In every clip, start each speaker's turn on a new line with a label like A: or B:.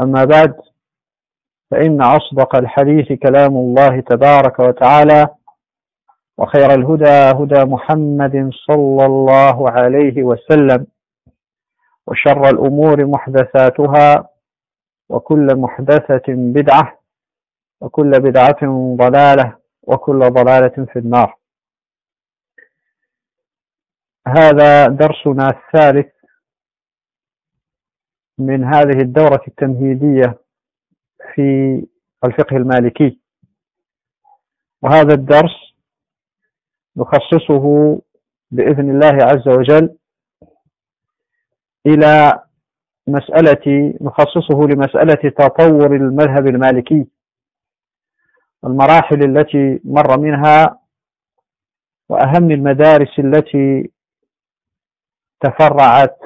A: أما بعد فإن أصدق الحديث كلام الله تبارك وتعالى وخير الهدى هدى محمد صلى الله عليه وسلم وشر الأمور محدثاتها وكل محدثة بدعة وكل بدعة ضلالة وكل ضلالة في النار. هذا درسنا الثالث من هذه الدورة التمهيدية في الفقه المالكي. وهذا الدرس نخصصه بإذن الله عز وجل إلى مسألة نخصصه لمسألة تطور المذهب المالكي المراحل التي مر منها وأهم المدارس التي تفرعت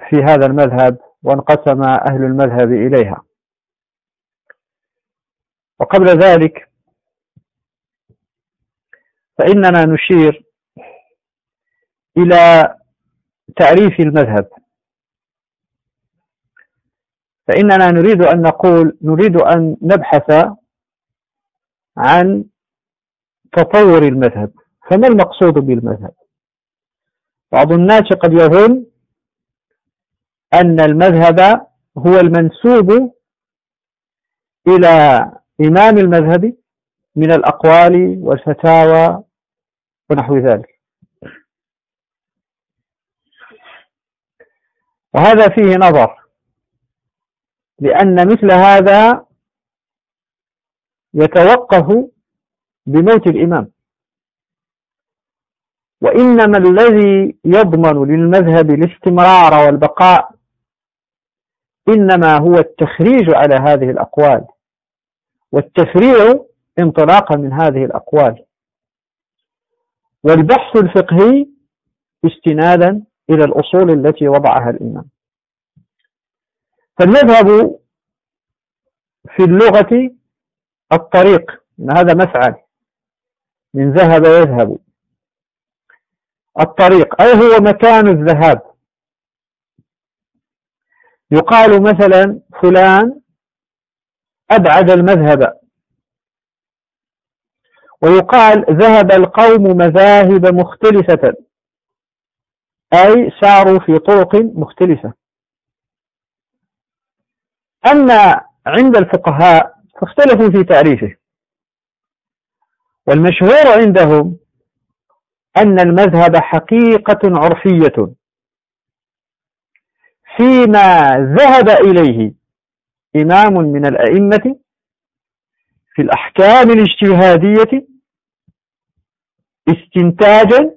A: في هذا المذهب وانقسم أهل المذهب إليها. وقبل ذلك فإننا نشير إلى تعريف المذهب. فإننا نريد أن نقول نريد أن نبحث عن تطور المذهب. فما المقصود بالمذهب؟ بعض الناس قد يظن أن المذهب هو المنسوب إلى إمام المذهب من الأقوال والفتاوى ونحو ذلك. وهذا فيه نظر لأن مثل هذا يتوقف بموت الإمام. وإنما الذي يضمن للمذهب الاستمرار والبقاء إنما هو التخريج على هذه الأقوال. والتفريع انطلاقا من هذه الأقوال. والبحث الفقهي استنادا إلى الأصول التي وضعها الإمام. فالمذهب في اللغة الطريق إن هذا مفعل من ذهب يذهب. الطريق أي هو مكان الذهاب. يقال مثلا فلان أبعد المذهب. ويقال ذهب القوم مذاهب مختلفة أي ساروا في طرق مختلفة. أما عند الفقهاء فاختلفوا في تعريفه. والمشهور عندهم أن المذهب حقيقة عرفية. فيما ذهب إليه إمام من الأئمة في الأحكام الاجتهادية استنتاجا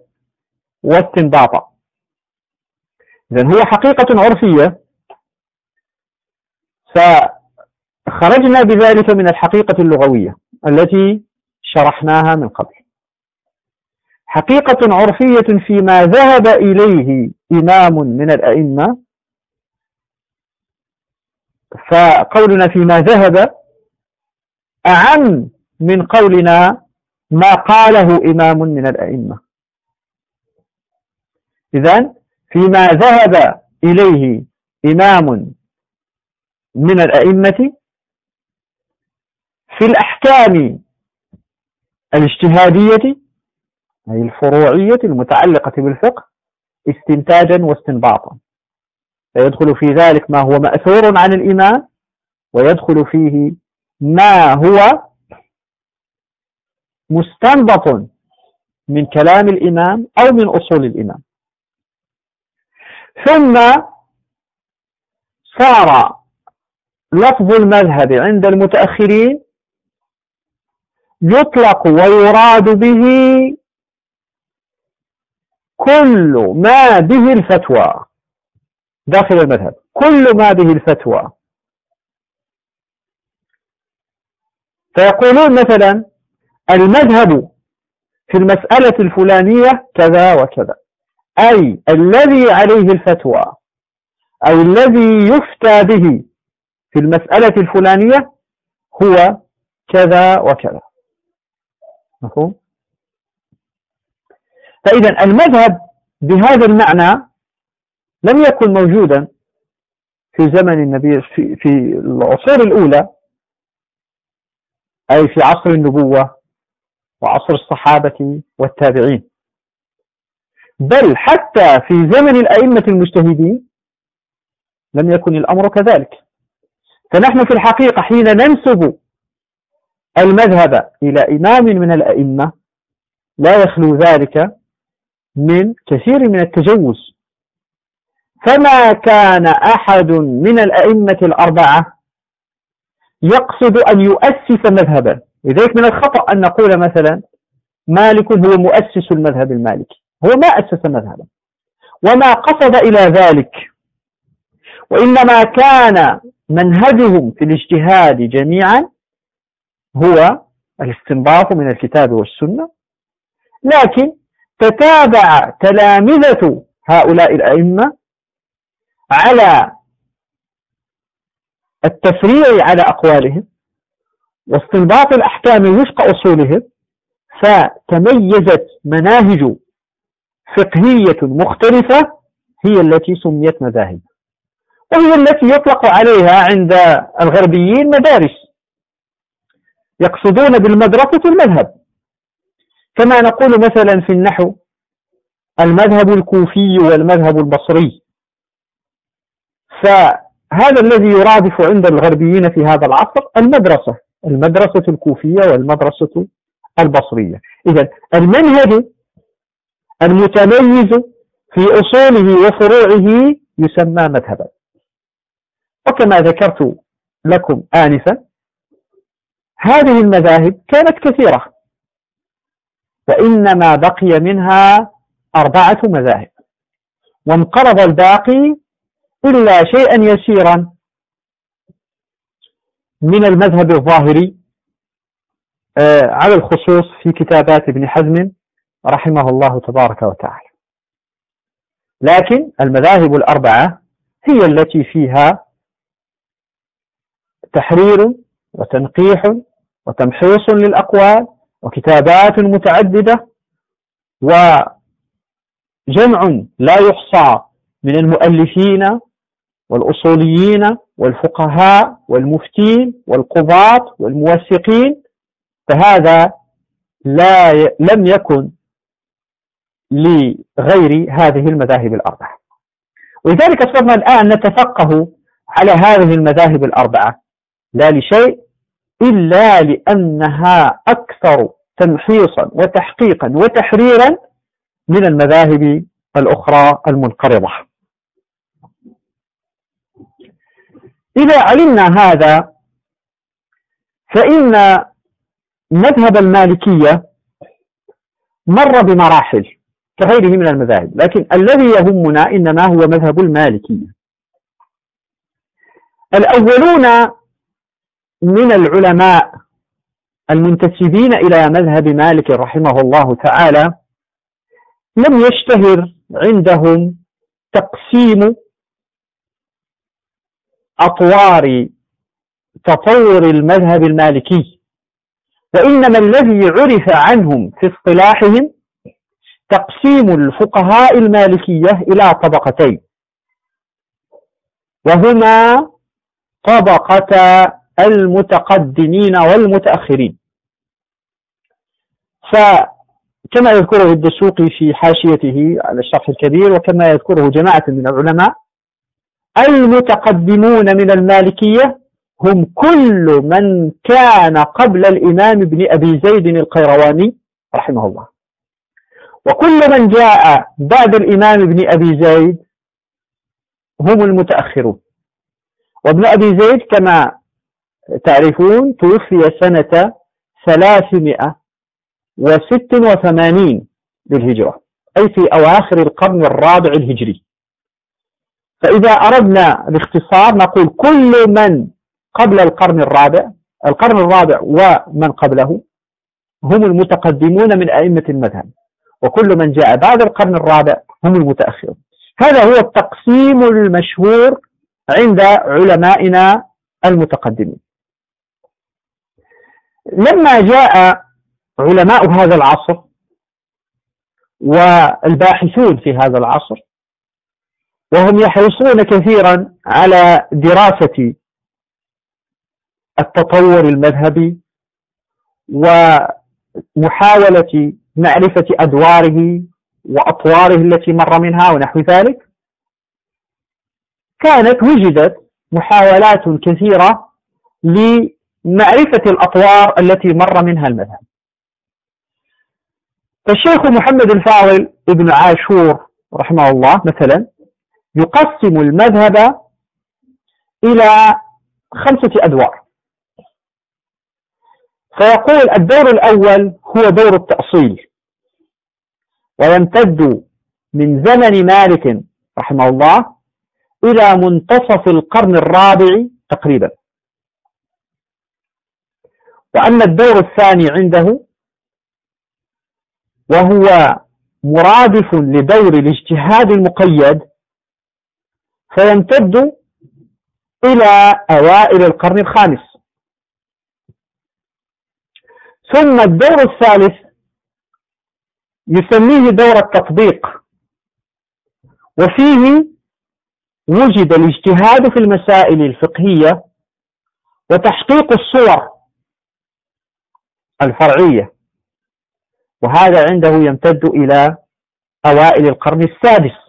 A: واستنباطا. إذن هو حقيقة عرفية. فخرجنا بذلك من الحقيقة اللغوية التي شرحناها من قبل. حقيقة عرفية فيما ذهب إليه إمام من الأئمة فقولنا فيما ذهب أعم من قولنا ما قاله إمام من الأئمة. إذن فيما ذهب إليه إمام من الأئمة في الأحكام الاجتهادية أي الفروعية المتعلقة بالفقه استنتاجا واستنباطا. فيدخل في ذلك ما هو مأثور عن الإمام ويدخل فيه ما هو مستنبط من كلام الإمام أو من أصول الإمام ثم صار لفظ المذهب عند المتأخرين يطلق ويراد به كل ما به الفتوى. داخل المذهب. كل ما به الفتوى. فيقولون مثلا المذهب في المسألة الفلانية كذا وكذا. أي الذي عليه الفتوى أو الذي يفتى به في المسألة الفلانية هو كذا وكذا. مفهوم؟ فإذا المذهب بهذا المعنى لم يكن موجودا في زمن النبي في, في العصور الأولى أي في عصر النبوة وعصر الصحابة والتابعين. بل حتى في زمن الأئمة المجتهدين لم يكن الأمر كذلك. فنحن في الحقيقة حين ننسب المذهب إلى إمام من الأئمة لا يخلو ذلك من كثير من التجوز. فما كان أحد من الأئمة الأربعة يقصد أن يؤسس مذهبا. لذلك من الخطأ أن نقول مثلا مالك هو مؤسس المذهب المالكي. هو ما أسس مذهبا. وما قصد إلى ذلك. وإنما كان منهجهم في الاجتهاد جميعا هو الاستنباط من الكتاب والسنة. لكن تتابع تلامذة هؤلاء الأئمة على التفريع على أقوالهم واستنباط الأحكام وفق أصولهم فتميزت مناهج فقهية مختلفة هي التي سميت مذاهب وهي التي يطلق عليها عند الغربيين مدارس يقصدون بالمدرسة المذهب. كما نقول مثلا في النحو المذهب الكوفي والمذهب البصري. فهذا الذي يرادف عند الغربيين في هذا العصر المدرسة المدرسة الكوفية والمدرسة البصرية. إذا المنهج المتميز في أصوله وفروعه يسمى مذهبا. وكما ذكرت لكم آنفا هذه المذاهب كانت كثيرة فإنما بقي منها أربعة مذاهب. وانقرض الباقي إلا شيئا يسيرا من المذهب الظاهري آه، على الخصوص في كتابات ابن حزم رحمه الله تبارك وتعالى. لكن المذاهب الأربعة هي التي فيها تحرير وتنقيح وتمحيص للأقوال وكتابات متعددة وجمع لا يحصى من المؤلفين والأصوليين والفقهاء والمفتين والقضاة والموثقين فهذا لا ي... لم يكن لغير هذه المذاهب الأربعة. ولذلك صرنا الآن نتفقه على هذه المذاهب الأربعة. لا لشيء إلا لأنها أكثر تمحيصا وتحقيقا وتحريرا من المذاهب الأخرى المنقرضة. إذا علمنا هذا فإن مذهب المالكية مر بمراحل كغيره من المذاهب لكن الذي يهمنا إنما هو مذهب المالكية. الأولون من العلماء المنتسبين إلى مذهب مالك رحمه الله تعالى لم يشتهر عندهم تقسيم أطوار تطور المذهب المالكي. وإنما الذي عرف عنهم في اصطلاحهم تقسيم الفقهاء المالكية إلى طبقتين. وهما طبقة المتقدمين والمتأخرين. فكما يذكره الدسوقي في حاشيته على الشرح الكبير وكما يذكره جماعة من العلماء المتقدمون من المالكية هم كل من كان قبل الإمام ابن أبي زيد القيرواني رحمه الله. وكل من جاء بعد الإمام ابن أبي زيد هم المتأخرون. وابن أبي زيد كما تعرفون توفي سنة ثلاثمائة وست وثمانين للهجرة أي في أواخر القرن الرابع الهجري. فإذا أردنا الاختصار نقول كل من قبل القرن الرابع القرن الرابع ومن قبله هم المتقدمون من أئمة المذهب. وكل من جاء بعد القرن الرابع هم المتأخرون. هذا هو التقسيم المشهور عند علمائنا المتقدمين. لما جاء علماء هذا العصر والباحثون في هذا العصر وهم يحرصون كثيرا على دراسة التطور المذهبي ومحاولة معرفة أدواره وأطواره التي مر منها ونحو ذلك. كانت وجدت محاولات كثيرة لمعرفة الأطوار التي مر منها المذهب. فالشيخ محمد الفاضل ابن عاشور رحمه الله مثلا يقسم المذهب إلى خمسة أدوار. فيقول الدور الأول هو دور التأصيل ويمتد من زمن مالك رحمه الله إلى منتصف القرن الرابع تقريبا. وأما الدور الثاني عنده وهو مرادف لدور الاجتهاد المقيد فيمتد إلى أوائل القرن الخامس. ثم الدور الثالث يسميه دور التطبيق وفيه وجد الاجتهاد في المسائل الفقهية وتحقيق الصور الفرعية وهذا عنده يمتد إلى أوائل القرن السادس.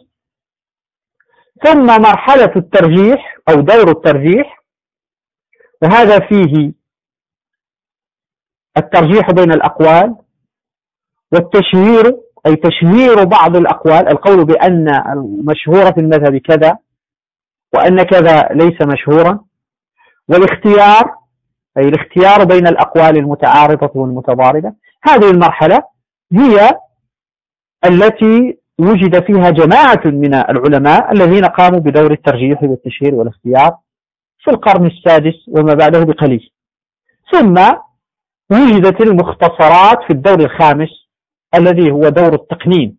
A: ثم مرحلة الترجيح أو دور الترجيح وهذا فيه الترجيح بين الأقوال والتشهير أي تشهير بعض الأقوال القول بأن المشهورة في المذهب كذا وأن كذا ليس مشهورا والاختيار أي الاختيار بين الأقوال المتعارضة والمتضاربة. هذه المرحلة هي التي وجد فيها جماعة من العلماء الذين قاموا بدور الترجيح والتشهير والاختيار في القرن السادس وما بعده بقليل. ثم وجدت المختصرات في الدور الخامس الذي هو دور التقنين.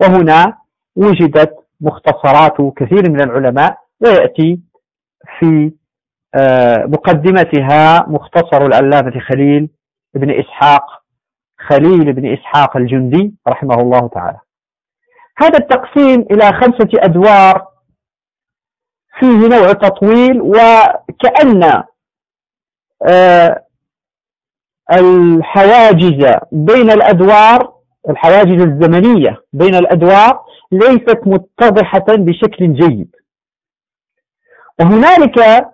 A: وهنا وجدت مختصرات كثير من العلماء ويأتي في آه، مقدمتها مختصر العلامة خليل بن إسحاق خليل بن إسحاق الجندي رحمه الله تعالى. هذا التقسيم إلى خمسة أدوار. فيه نوع تطويل وكأن آه، الحواجز بين الأدوار الحواجز الزمنية بين الأدوار ليست متضحة بشكل جيد. وهنالك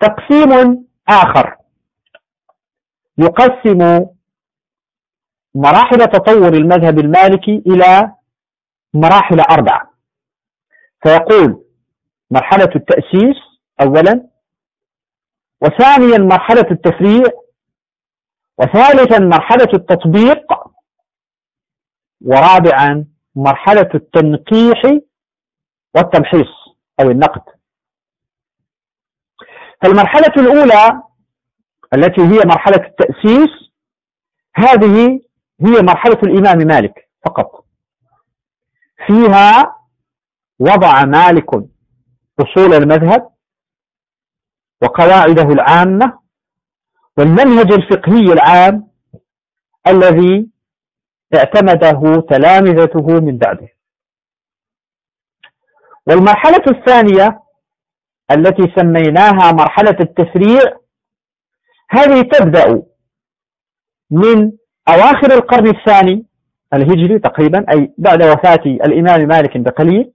A: تقسيم آخر. يقسم مراحل تطور المذهب المالكي إلى مراحل أربعة. فيقول مرحلة التأسيس أولا وثانيا مرحلة التفريع وثالثا مرحلة التطبيق ورابعا مرحلة التنقيح والتمحيص أو النقد. فالمرحلة الأولى التي هي مرحلة التأسيس هذه هي مرحلة الإمام مالك فقط. فيها وضع مالك أصول المذهب وقواعده العامة والمنهج الفقهي العام الذي اعتمده تلامذته من بعده. والمرحلة الثانية التي سميناها مرحلة التفريع هذه تبدأ من أواخر القرن الثاني الهجري تقريبا أي بعد وفاة الإمام مالك بقليل.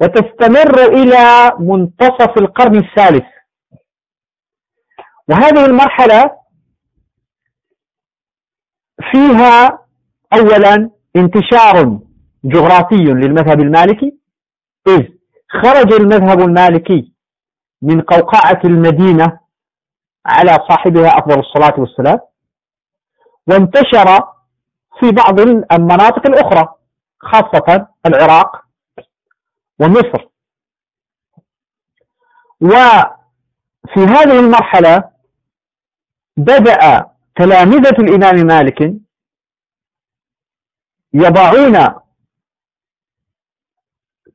A: وتستمر إلى منتصف القرن الثالث. وهذه المرحلة فيها أولا انتشار جغرافي للمذهب المالكي إذ خرج المذهب المالكي من قوقعة المدينة على صاحبها أفضل الصلاة والسلام وانتشر في بعض المناطق الأخرى خاصة العراق ومصر. وفي هذه المرحلة بدأ تلامذة الإمام مالك يضعون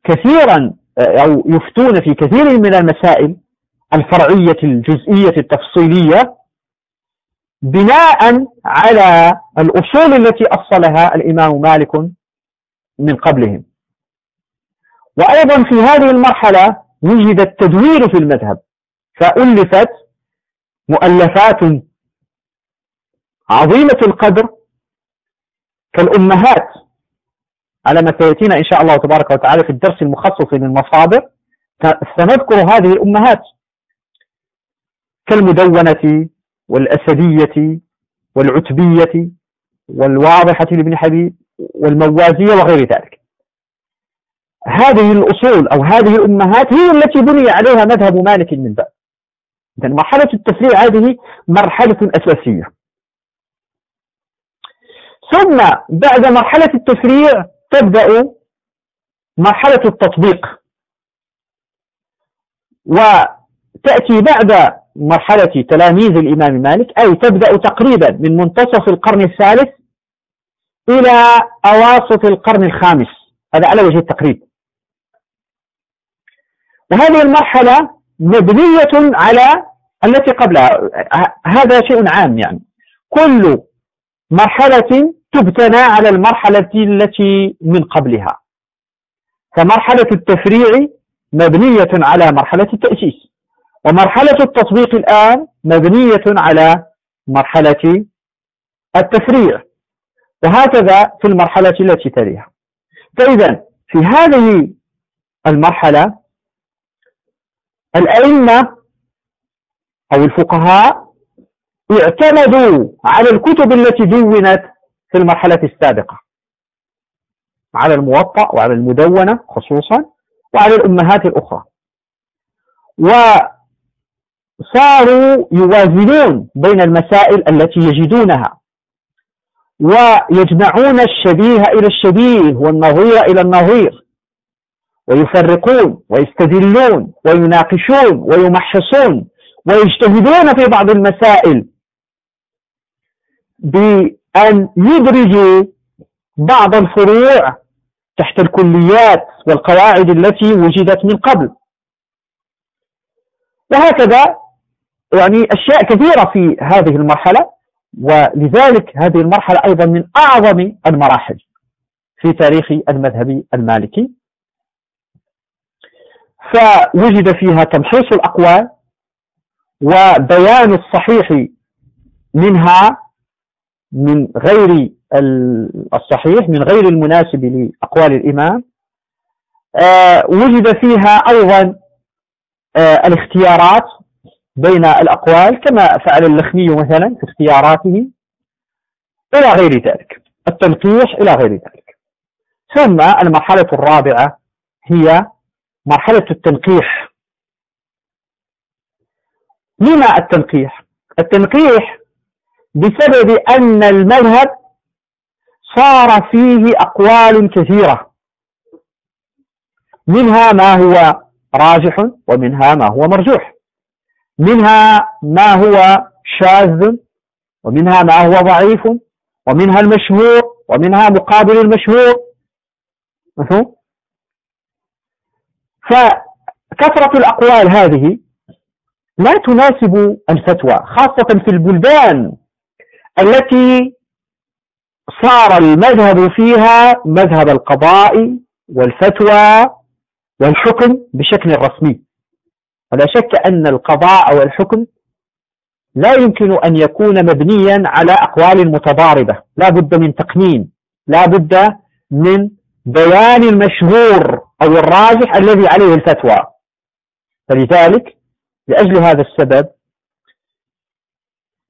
A: كثيرا أو يفتون في كثير من المسائل الفرعية الجزئية التفصيلية بناء على الأصول التي أصلها الإمام مالك من قبلهم. وأيضا في هذه المرحلة وجد التدوير في المذهب فألفت مؤلفات عظيمة القدر كالأمهات. على ما سيأتينا إن شاء الله تبارك وتعالى في الدرس المخصص للمصادر سنذكر هذه الأمهات كالمدونة والأسدية والعتبية والواضحة لابن حبيب والموازية وغير ذلك. هذه الأصول أو هذه الأمهات هي التي بني عليها مذهب مالك من بعد. إذن مرحلة التفريع هذه مرحلة أساسية. ثم بعد مرحلة التفريع تبدأ مرحلة التطبيق. وتأتي بعد مرحلة تلاميذ الإمام مالك أي تبدأ تقريبا من منتصف القرن الثالث إلى أواسط القرن الخامس. هذا على وجه التقريب. وهذه المرحلة مبنية على التي قبلها. هذا شيء عام يعني. كل مرحلة تبتنى على المرحلة التي من قبلها. فمرحلة التفريع مبنية على مرحلة التأسيس. ومرحلة التطبيق الآن مبنية على مرحلة التفريع وهكذا في المرحلة التي تليها. فإذا في هذه المرحلة الأئمة أو الفقهاء اعتمدوا على الكتب التي دونت في المرحلة السابقة على الموطأ وعلى المدونة خصوصا وعلى الأمهات الأخرى. وصاروا يوازنون بين المسائل التي يجدونها ويجمعون الشبيه إلى الشبيه والنظير إلى النظير ويفرقون ويستدلون ويناقشون ويمحصون ويجتهدون في بعض المسائل بأن يدرجوا بعض الفروع تحت الكليات والقواعد التي وجدت من قبل. وهكذا يعني أشياء كثيرة في هذه المرحلة ولذلك هذه المرحلة أيضا من أعظم المراحل في تاريخ المذهب المالكي. فوجد فيها تمحيص الأقوال وبيان الصحيح منها من غير الصحيح من غير المناسب لأقوال الإمام. آه، وجد فيها أيضا آه، الاختيارات بين الأقوال كما فعل اللخمي مثلا في اختياراته إلى غير ذلك التنقيح إلى غير ذلك. ثم المرحلة الرابعة هي مرحلة التنقيح. لما التنقيح؟ التنقيح بسبب أن المذهب صار فيه أقوال كثيرة. منها ما هو راجح ومنها ما هو مرجوح. منها ما هو شاذ ومنها ما هو ضعيف ومنها المشهور ومنها مقابل المشهور. مفهوم؟ فكثرة الأقوال هذه لا تناسب الفتوى خاصة في البلدان التي صار المذهب فيها مذهب القضاء والفتوى والحكم بشكل رسمي. ولا شك أن القضاء والحكم لا يمكن أن يكون مبنيا على أقوال متضاربة. لا بد من تقنين. لا بد من بيان المشهور أو الراجح الذي عليه الفتوى. فلذلك لأجل هذا السبب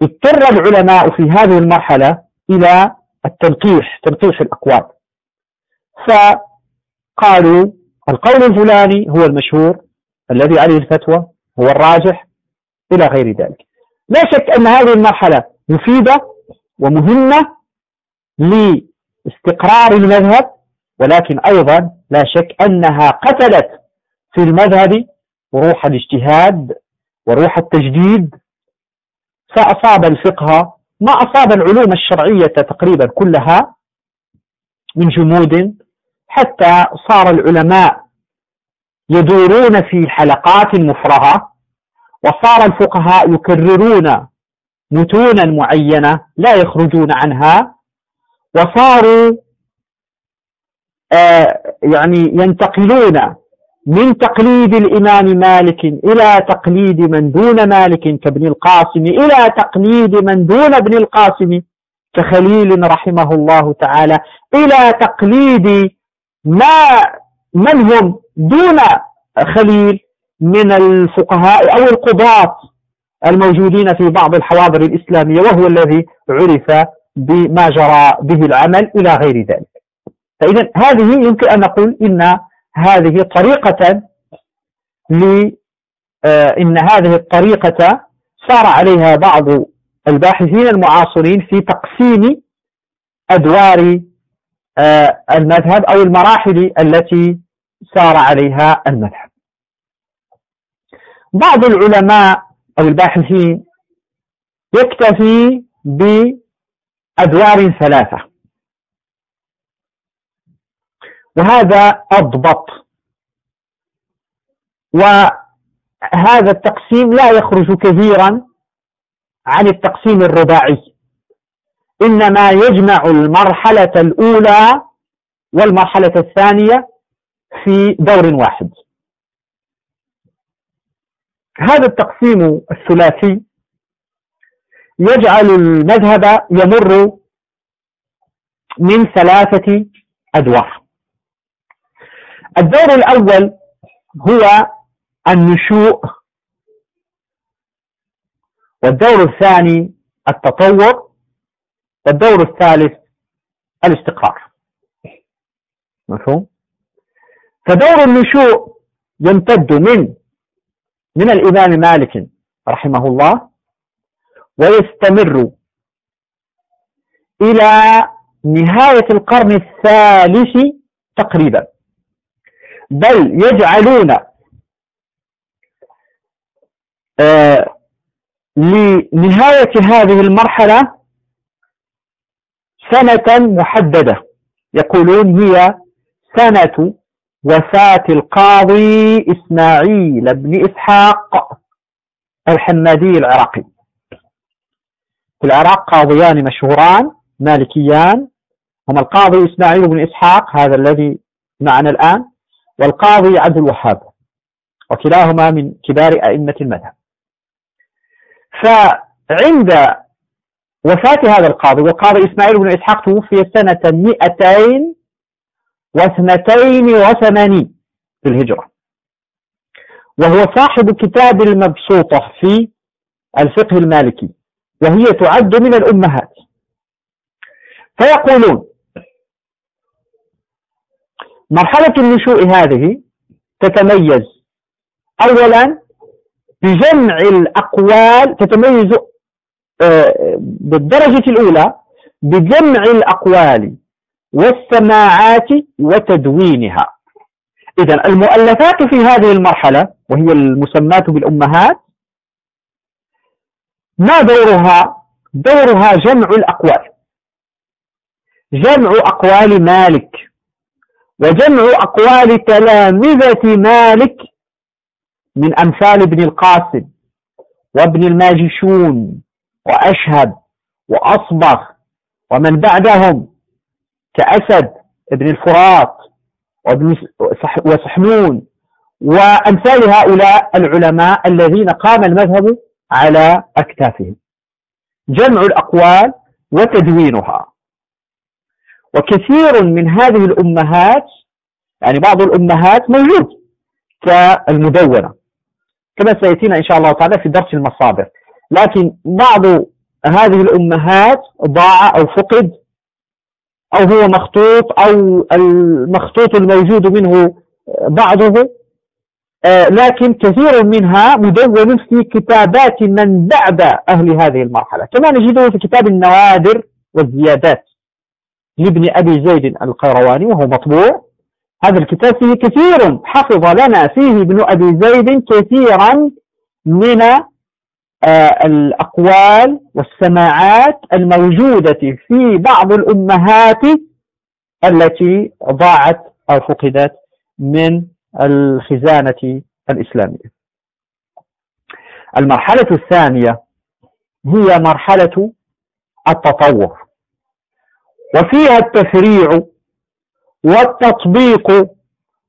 A: اضطر العلماء في هذه المرحلة إلى التنقيح تنقيح الأقوال. فقالوا القول الفلاني هو المشهور الذي عليه الفتوى هو الراجح إلى غير ذلك. لا شك أن هذه المرحلة مفيدة ومهمة لاستقرار المذهب ولكن أيضا لا شك أنها قتلت في المذهب روح الاجتهاد وروح التجديد فأصاب الفقه ما أصاب العلوم الشرعية تقريبا كلها من جمود حتى صار العلماء يدورون في حلقات مفرغة وصار الفقهاء يكررون متونا معينة لا يخرجون عنها وصاروا آه يعني ينتقلون من تقليد الإمام مالك إلى تقليد من دون مالك كابن القاسم إلى تقليد من دون ابن القاسم كخليل رحمه الله تعالى إلى تقليد ما من هم دون خليل من الفقهاء أو القضاة الموجودين في بعض الحواضر الإسلامية وهو الذي عرف بما جرى به العمل إلى غير ذلك. فإذا هذه يمكن أن نقول إن هذه طريقة ل آه، إن هذه الطريقة صار عليها بعض الباحثين المعاصرين في تقسيم أدوار آه، المذهب أو المراحل التي سار عليها المذهب. بعض العلماء أو الباحثين يكتفي بأدوار ثلاثة. وهذا أضبط. وهذا التقسيم لا يخرج كثيرا عن التقسيم الرباعي. إنما يجمع المرحلة الأولى والمرحلة الثانية في دور واحد. هذا التقسيم الثلاثي يجعل المذهب يمر من ثلاثة أدوار. الدور الأول هو النشوء والدور الثاني التطور والدور الثالث الاستقرار مفهوم؟ فدور النشوء يمتد من من الإمام مالك رحمه الله ويستمر إلى نهاية القرن الثالث تقريبا. بل يجعلون آه لنهاية هذه المرحلة سنة محددة. يقولون هي سنة وفاة القاضي إسماعيل بن إسحاق الحمادي العراقي. في العراق قاضيان مشهوران مالكيان هما القاضي إسماعيل بن إسحاق هذا الذي معنا الآن والقاضي عبد الوهاب وكلاهما من كبار أئمة المذهب. فعند وفاة هذا القاضي والقاضي إسماعيل بن إسحاق توفي سنة 282 في الهجرة. وهو صاحب كتاب المبسوطة في الفقه المالكي وهي تعد من الأمهات. فيقولون مرحلة النشوء هذه تتميز أولا بجمع الأقوال تتميز آه، بالدرجة الأولى بجمع الأقوال والسماعات وتدوينها. إذا المؤلفات في هذه المرحلة وهي المسماة بالأمهات ما دورها؟ دورها جمع الأقوال. جمع أقوال مالك. وجمع أقوال تلامذة مالك من أمثال ابن القاسم وابن الماجشون وأشهب وأصبغ ومن بعدهم كأسد ابن الفرات وسحنون وأمثال هؤلاء العلماء الذين قام المذهب على أكتافهم. جمع الأقوال وتدوينها. وكثير من هذه الأمهات يعني بعض الأمهات موجود كالمدونة كما سيأتينا إن شاء الله تعالى في درس المصادر. لكن بعض هذه الأمهات ضاع أو فقد أو هو مخطوط أو المخطوط الموجود منه بعضه آه، لكن كثير منها مدون في كتابات من بعد أهل هذه المرحلة. كما نجده في كتاب النوادر والزيادات لابن أبي زيد القيرواني وهو مطبوع. هذا الكتاب فيه كثير حفظ لنا فيه ابن أبي زيد كثيرا من الأقوال والسماعات الموجودة في بعض الأمهات التي ضاعت أو فقدت من الخزانة الإسلامية. المرحلة الثانية هي مرحلة التطور وفيها التفريع والتطبيق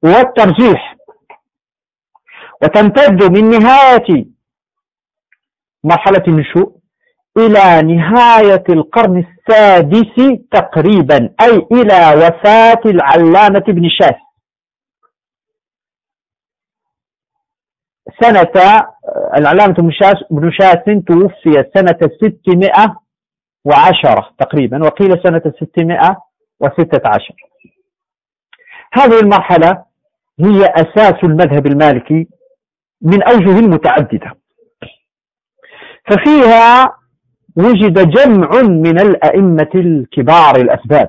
A: والترجيح وتمتد من نهاية مرحلة النشوء إلى نهاية القرن السادس تقريبا أي إلى وفاة العلامة ابن شاس. سنة العلامة ابن شاس توفي سنة 610 تقريبا وقيل سنة 616 هذه المرحلة هي أساس المذهب المالكي من أوجه متعددة ففيها وجد جمع من الأئمة الكبار الأسباب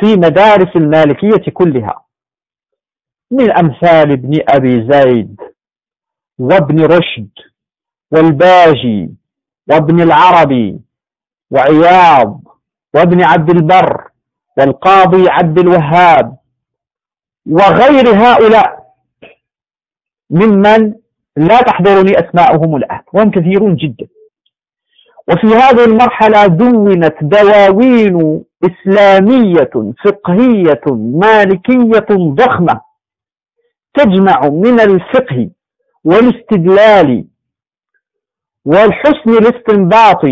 A: في مدارس المالكية كلها من أمثال ابن أبي زيد وابن رشد والباجي وابن العربي وعياض وابن عبد البر والقاضي عبد الوهاب وغير هؤلاء ممن لا تحضرني أسماءهم الآن. وهم كثيرون جدا. وفي هذه المرحلة دونت دواوين إسلامية فقهية مالكية ضخمة تجمع من الفقه والاستدلال والحسن الاستنباط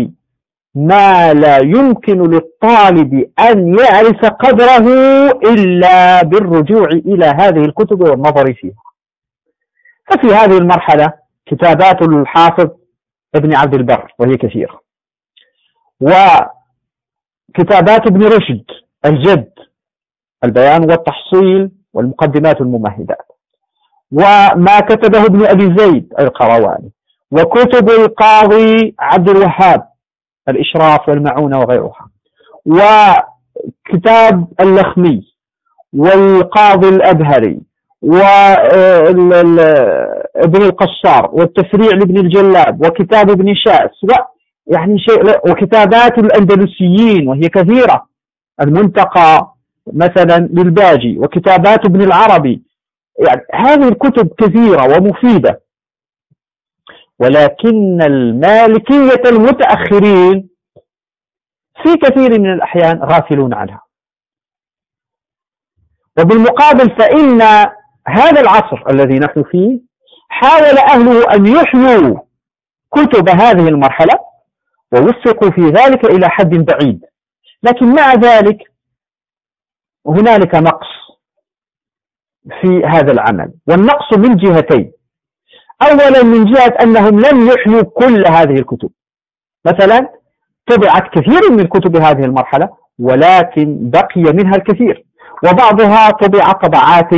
A: ما لا يمكن للطالب أن يعرف قدره إلا بالرجوع إلى هذه الكتب والنظر فيها. ففي هذه المرحلة كتابات الحافظ ابن عبد البر وهي كثيرة. وكتابات ابن رشد الجد البيان والتحصيل والمقدمات الممهدات. وما كتبه ابن أبي زيد القرواني وكتب القاضي عبد الوهاب الإشراف والمعونة وغيرها. وكتاب اللخمي والقاضي الأبهري وابن القصار والتفريع لابن الجلاب وكتاب ابن شاس. يعني شيء وكتابات الأندلسيين وهي كثيرة. المنتقى مثلا للباجي وكتابات ابن العربي. يعني هذه الكتب كثيرة ومفيدة. ولكن المالكية المتأخرين في كثير من الأحيان غافلون عنها. وبالمقابل فإن هذا العصر الذي نحن فيه حاول أهله أن يحيوا كتب هذه المرحلة ووفقوا في ذلك إلى حد بعيد. لكن مع ذلك هنالك نقص في هذا العمل. والنقص من جهتين. أولا من جهة أنهم لم يحيوا كل هذه الكتب. مثلا طبعت كثير من كتب هذه المرحلة ولكن بقي منها الكثير. وبعضها طبع طبعات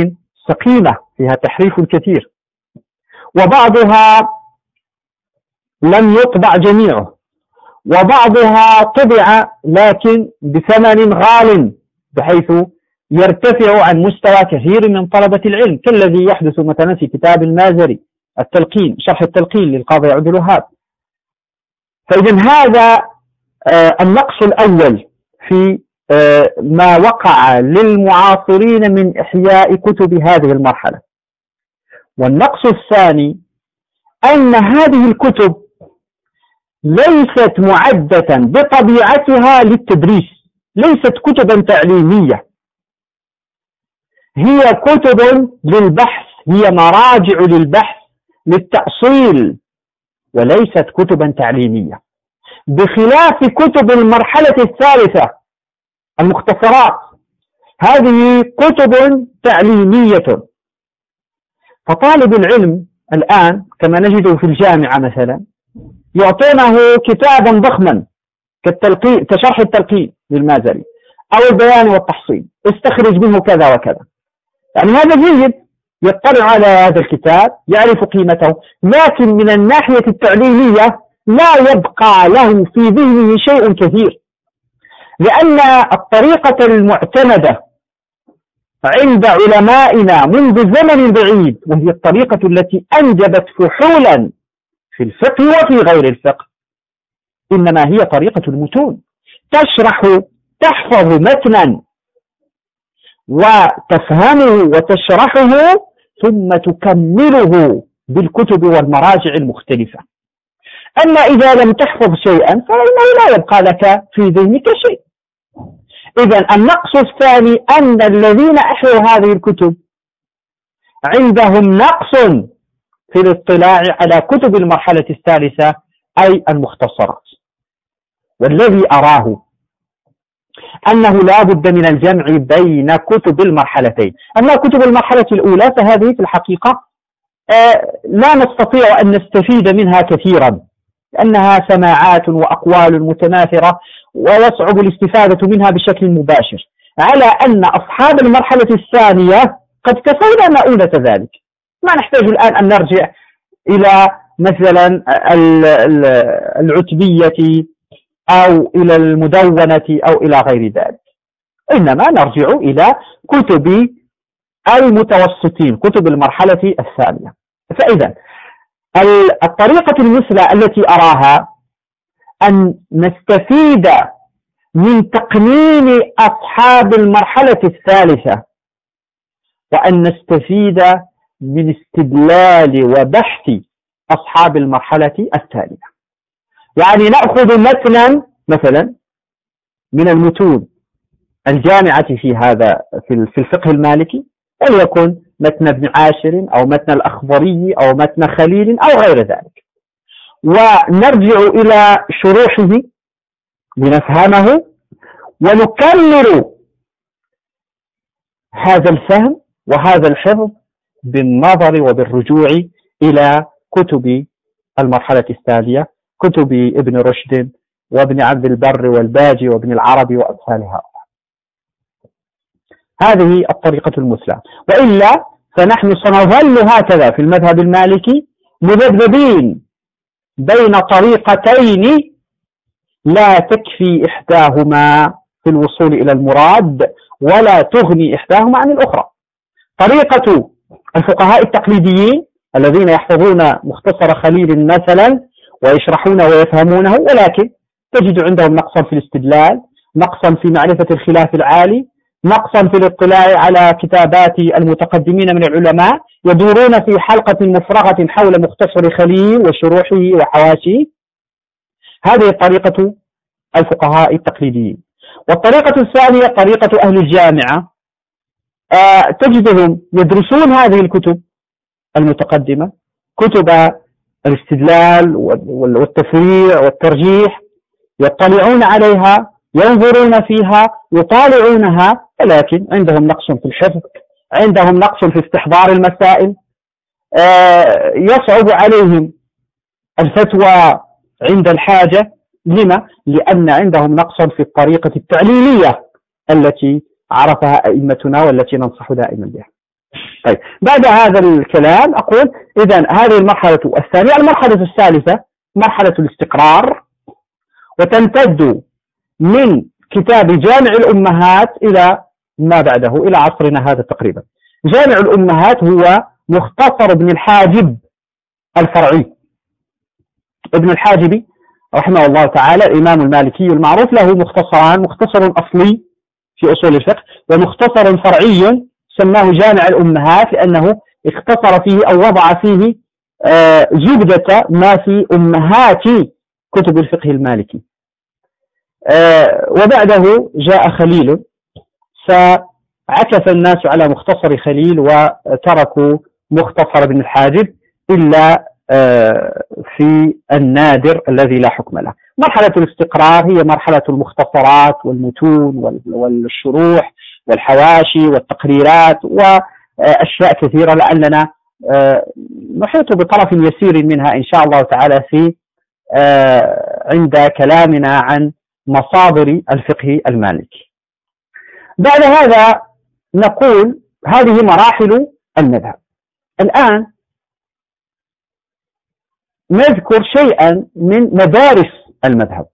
A: سقيمة فيها تحريف كثير. وبعضها لم يطبع جميعه. وبعضها طبع لكن بثمن غال بحيث يرتفع عن مستوى كثير من طلبة العلم. كالذي يحدث مثلا في كتاب المازري التلقين شرح التلقين للقاضي عبد الوهاب. فإذا هذا آه، النقص الأول في آه، ما وقع للمعاصرين من إحياء كتب هذه المرحلة. والنقص الثاني أن هذه الكتب ليست معدة بطبيعتها للتدريس ليست كتبا تعليمية. هي كتب للبحث هي مراجع للبحث للتأصيل وليست كتبا تعليمية. بخلاف كتب المرحلة الثالثة المختصرات هذه كتب تعليمية. فطالب العلم الآن كما نجده في الجامعة مثلا يعطونه كتابا ضخما كشرح التلقين للمازري أو البيان والتحصيل استخرج منه كذا وكذا. يعني هذا جيد يطلع على هذا الكتاب يعرف قيمته لكن من الناحية التعليمية لا يبقى له في ذهنه شيء كثير. لأن الطريقة المعتمدة عند علمائنا منذ زمن بعيد وهي الطريقة التي أنجبت فحولا في الفقه وفي غير الفقه. إنما هي طريقة المتون. تشرح تحفظ متنا وتفهمه وتشرحه ثم تكمله بالكتب والمراجع المختلفة. أما إذا لم تحفظ شيئا فإنه لا يبقى لك في ذهنك شيء. إذا النقص الثاني أن الذين أحيوا هذه الكتب عندهم نقص في الاطلاع على كتب المرحلة الثالثة أي المختصرات. والذي أراه أنه لا بد من الجمع بين كتب المرحلتين. أما كتب المرحلة الأولى فهذه في الحقيقة آه، لا نستطيع أن نستفيد منها كثيرا. لأنها سماعات وأقوال متناثرة ويصعب الاستفادة منها بشكل مباشر على أن أصحاب المرحلة الثانية قد كفينا مؤونة ذلك. ما نحتاج الآن أن نرجع إلى مثلا العتبية أو إلى المدونة أو إلى غير ذلك. إنما نرجع إلى كتب المتوسطين كتب المرحلة الثانية. فإذا الطريقة المثلى التي أراها أن نستفيد من تقنين أصحاب المرحلة الثالثة وأن نستفيد من استدلال وبحث أصحاب المرحلة الثالثة؟ يعني نأخذ متنا مثلا من المتون الجامعة في هذا في الفقه المالكي وليكن متن ابن عاشر أو متن الأخضري أو متن خليل أو غير ذلك. ونرجع إلى شروحه لنفهمه ونكمل هذا الفهم وهذا الحفظ بالنظر وبالرجوع إلى كتب المرحلة الثانية كتب ابن رشد وابن عبد البر والباجي وابن العربي وأمثال هؤلاء هذه الطريقة المثلى. وإلا فنحن سنظل هكذا في المذهب المالكي مذبذبين بين طريقتين لا تكفي إحداهما في الوصول إلى المراد ولا تغني إحداهما عن الأخرى. طريقة الفقهاء التقليديين الذين يحفظون مختصر خليل مثلا ويشرحونه ويفهمونه ولكن تجد عندهم نقصا في الاستدلال نقصا في معرفة الخلاف العالي نقصا في الاطلاع على كتابات المتقدمين من العلماء يدورون في حلقة مفرغة حول مختصر خليل وشروحه وحواشيه. هذه طريقة الفقهاء التقليديين. والطريقة الثانية طريقة أهل الجامعة. آه تجدهم يدرسون هذه الكتب المتقدمة كتب الاستدلال والتفريع والترجيح يطلعون عليها ينظرون فيها يطالعونها ولكن عندهم نقص في الحفظ عندهم نقص في استحضار المسائل. آه، يصعب عليهم الفتوى عند الحاجة. لما؟ لأن عندهم نقصا في الطريقة التعليلية التي عرفها أئمتنا والتي ننصح دائما بها. طيب بعد هذا الكلام أقول إذا هذه المرحلة الثانية. المرحلة الثالثة مرحلة الاستقرار وتمتد من كتاب جامع الأمهات إلى ما بعده إلى عصرنا هذا تقريبا. جامع الأمهات هو مختصر ابن الحاجب الفرعي. ابن الحاجب رحمه الله تعالى الإمام المالكي المعروف له مختصران مختصر أصلي في أصول الفقه ومختصر فرعي سماه جامع الأمهات لأنه اختصر فيه أو وضع فيه آه، زبدة ما في أمهات كتب الفقه المالكي. آه، وبعده جاء خليل. فعكف الناس على مختصر خليل وتركوا مختصر ابن الحاجب إلا آه، في النادر الذي لا حكم له. مرحلة الاستقرار هي مرحلة المختصرات والمتون والشروح والحواشي والتقريرات وأشياء كثيرة لعلنا آه، نحيط بطرف يسير منها إن شاء الله تعالى في عند كلامنا عن مصادر الفقه المالكي. بعد هذا نقول هذه مراحل المذهب. الآن نذكر شيئا من مدارس المذهب.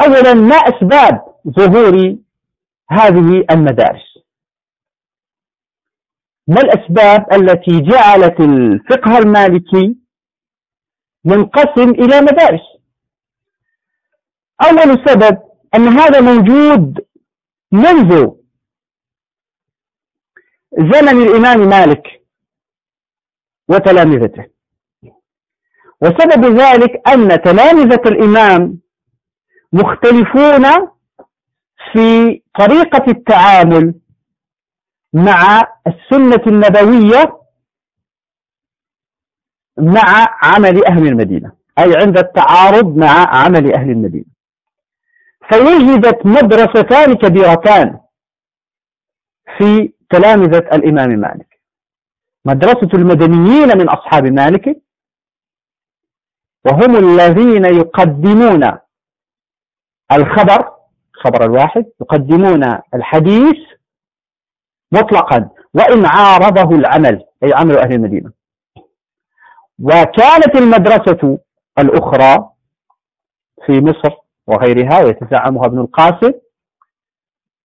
A: أولا ما أسباب ظهور هذه المدارس؟ ما الأسباب التي جعلت الفقه المالكي منقسم إلى مدارس؟ أول سبب أن هذا موجود منذ زمن الإمام مالك وتلامذته. وسبب ذلك أن تلامذة الإمام مختلفون في طريقة التعامل مع السنة النبوية مع عمل أهل المدينة أي عند التعارض مع عمل أهل المدينة. فوجدت مدرستان كبيرتان في تلامذة الإمام مالك. مدرسة المدنيين من أصحاب مالك. وهم الذين يقدمون الخبر خبر الواحد يقدمون الحديث مطلقا وإن عارضه العمل أي عمل أهل المدينة. وكانت المدرسة الأخرى في مصر وغيرها ويتزعمها ابن القاسم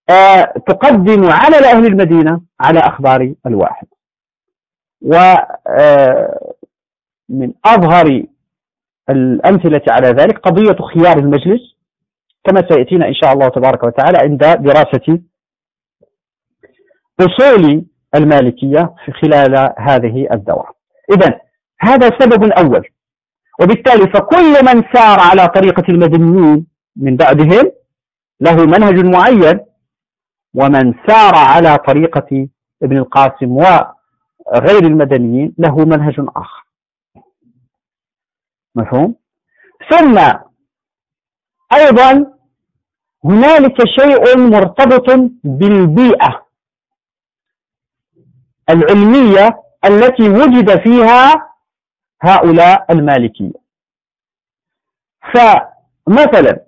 A: آه، تقدم عمل أهل المدينة على أخبار الواحد. ومن آه، أظهر الأمثلة على ذلك قضية خيار المجلس كما سيأتينا إن شاء الله تبارك وتعالى عند دراسة أصول المالكية خلال هذه الدورة. إذا هذا سبب أول. وبالتالي فكل من سار على طريقة المدنيين من بعدهم له منهج معين ومن سار على طريقة ابن القاسم وغير المدنيين له منهج آخر مفهوم؟ ثم أيضا هنالك شيء مرتبط بالبيئة العلمية التي وجد فيها هؤلاء المالكية. فمثلا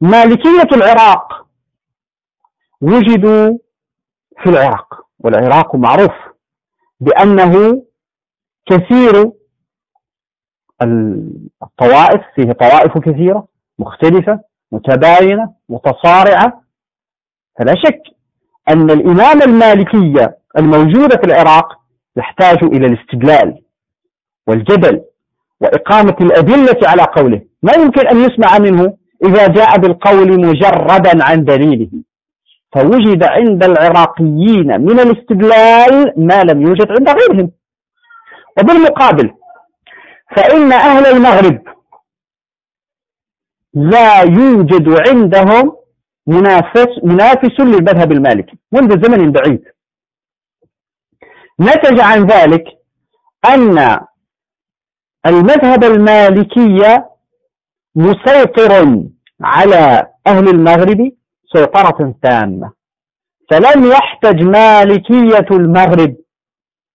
A: مالكية العراق وجدوا في العراق والعراق معروف بأنه كثير الطوائف فيه طوائف كثيرة مختلفة متباينة متصارعة. فلا شك أن الإمام المالكية الموجودة في العراق يحتاج إلى الاستدلال. والجدل وإقامة الأدلة على قوله. ما يمكن أن يسمع منه إذا جاء بالقول مجردا عن دليله. فوجد عند العراقيين من الاستدلال ما لم يوجد عند غيرهم. وبالمقابل فإن أهل المغرب لا يوجد عندهم منافس منافس للمذهب المالكي. منذ زمن بعيد. نتج عن ذلك أن المذهب المالكي مسيطر على أهل المغرب سيطرة تامة. فلم يحتج مالكية المغرب